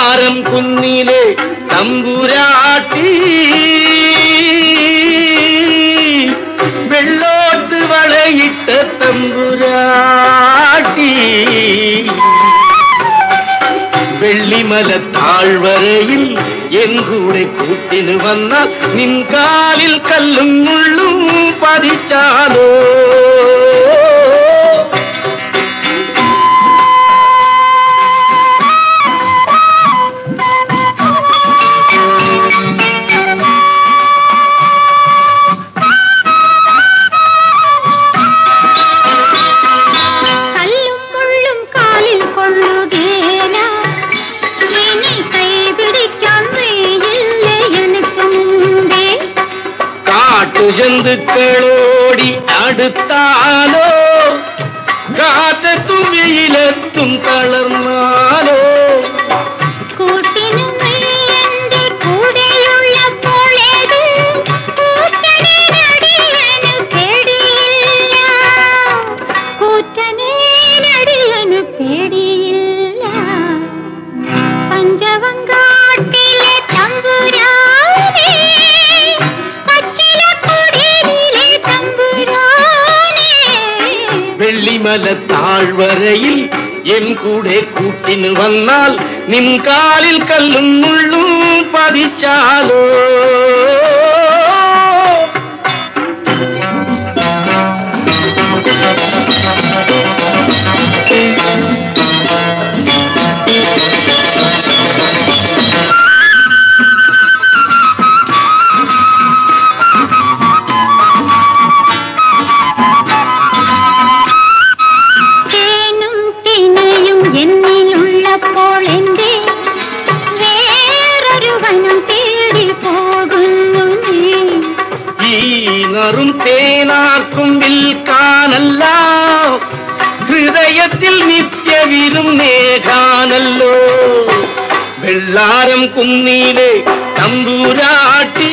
വെള്ളാരം കുന്നിലെ തമ്പുരാട്ടി. വെള്ളോട്ട് വളയിട്ട തമ്പുരാട്ടി. വെള്ളിമല താഴ്വരയിൽ എൻ കൂടെ കൂട്ടിന് വന്നാൽ നിൻ കാലിൽ കല്ലും മുള്ളും പതിച്ചാലോ. കാട്ടുജന്തുക്കളോടി അടുത്താലോ കാറ്റത്തും വെയിലത്തും തളർന്നാലോ. വെള്ളിമല താഴ്വരയിൽ എൻ കൂടെ കൂട്ടിന് വന്നാൽ നിൻ കാലിൽ കല്ലും മുള്ളും പതിച്ചാലോ. നറും തേനാർക്കും വിൽക്കാനല്ല ഹൃദയത്തിൽ നിത്യവിരും നേകാനല്ലോ വെള്ളാരം കുന്നിലെ തമ്പുരാട്ടി